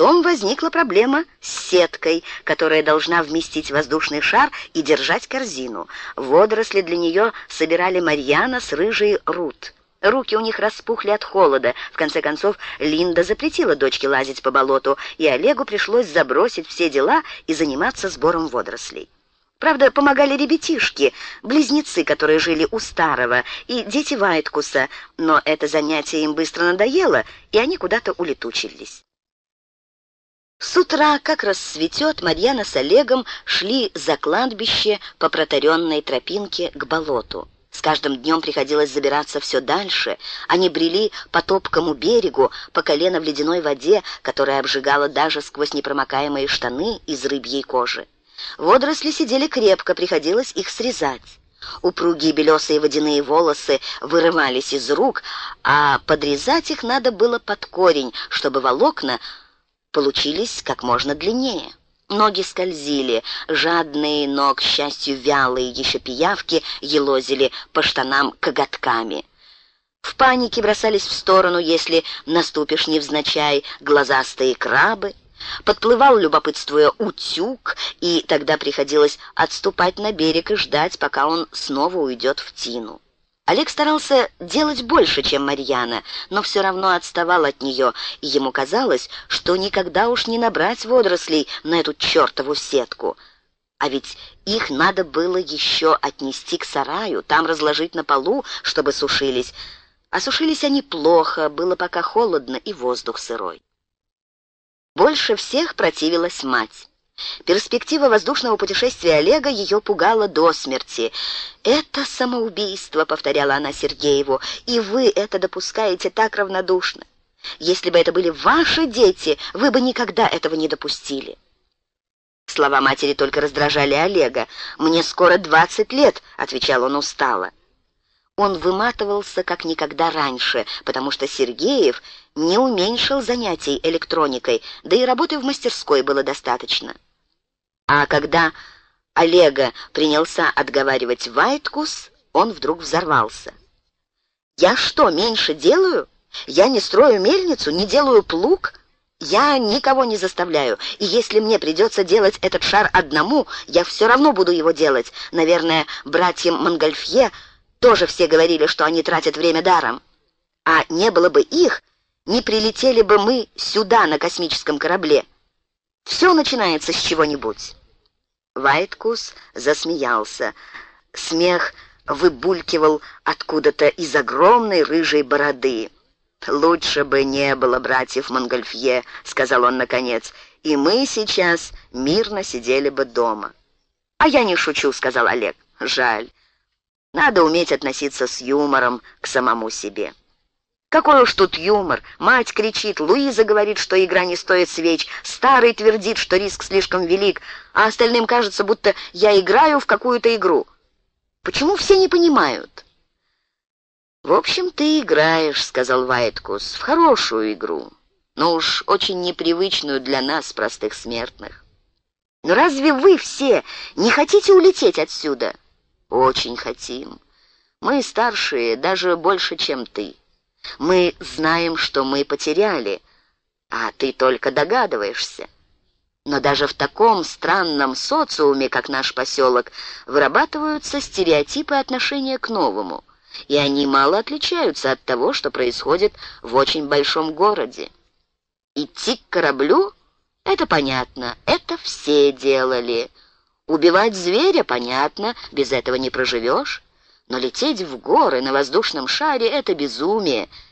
Потом возникла проблема с сеткой, которая должна вместить воздушный шар и держать корзину. Водоросли для нее собирали Марьяна с рыжей Рут. Руки у них распухли от холода. В конце концов, Линда запретила дочке лазить по болоту, и Олегу пришлось забросить все дела и заниматься сбором водорослей. Правда, помогали ребятишки, близнецы, которые жили у старого, и дети Вайткуса, но это занятие им быстро надоело, и они куда-то улетучились. С утра, как рассветет, Марьяна с Олегом шли за кладбище по протаренной тропинке к болоту. С каждым днем приходилось забираться все дальше. Они брели по топкому берегу, по колено в ледяной воде, которая обжигала даже сквозь непромокаемые штаны из рыбьей кожи. Водоросли сидели крепко, приходилось их срезать. Упругие белесые водяные волосы вырывались из рук, а подрезать их надо было под корень, чтобы волокна получились как можно длиннее. Ноги скользили, жадные, но, к счастью, вялые еще пиявки елозили по штанам коготками. В панике бросались в сторону, если наступишь невзначай, глазастые крабы — Подплывал, любопытствуя, утюг, и тогда приходилось отступать на берег и ждать, пока он снова уйдет в тину. Олег старался делать больше, чем Марьяна, но все равно отставал от нее, и ему казалось, что никогда уж не набрать водорослей на эту чертову сетку. А ведь их надо было еще отнести к сараю, там разложить на полу, чтобы сушились. А сушились они плохо, было пока холодно и воздух сырой. Больше всех противилась мать. Перспектива воздушного путешествия Олега ее пугала до смерти. «Это самоубийство», — повторяла она Сергееву, — «и вы это допускаете так равнодушно. Если бы это были ваши дети, вы бы никогда этого не допустили». Слова матери только раздражали Олега. «Мне скоро двадцать лет», — отвечал он устало. Он выматывался как никогда раньше, потому что Сергеев не уменьшил занятий электроникой, да и работы в мастерской было достаточно. А когда Олега принялся отговаривать Вайткус, он вдруг взорвался. «Я что, меньше делаю? Я не строю мельницу, не делаю плуг?» Я никого не заставляю, и если мне придется делать этот шар одному, я все равно буду его делать. Наверное, братьям Монгольфье тоже все говорили, что они тратят время даром. А не было бы их, не прилетели бы мы сюда на космическом корабле. Все начинается с чего-нибудь». Вайткус засмеялся. Смех выбулькивал откуда-то из огромной рыжей бороды. «Лучше бы не было братьев Монгольфье», — сказал он наконец, «и мы сейчас мирно сидели бы дома». «А я не шучу», — сказал Олег. «Жаль. Надо уметь относиться с юмором к самому себе. Какой уж тут юмор. Мать кричит, Луиза говорит, что игра не стоит свеч, старый твердит, что риск слишком велик, а остальным кажется, будто я играю в какую-то игру. Почему все не понимают? «В общем, ты играешь», — сказал Вайткус, — «в хорошую игру, но уж очень непривычную для нас, простых смертных. Но разве вы все не хотите улететь отсюда?» Очень хотим. Мы старшие, даже больше, чем ты. Мы знаем, что мы потеряли, а ты только догадываешься. Но даже в таком странном социуме, как наш поселок, вырабатываются стереотипы отношения к новому, и они мало отличаются от того, что происходит в очень большом городе. Идти к кораблю — это понятно, это все делали — Убивать зверя, понятно, без этого не проживешь. Но лететь в горы на воздушном шаре — это безумие —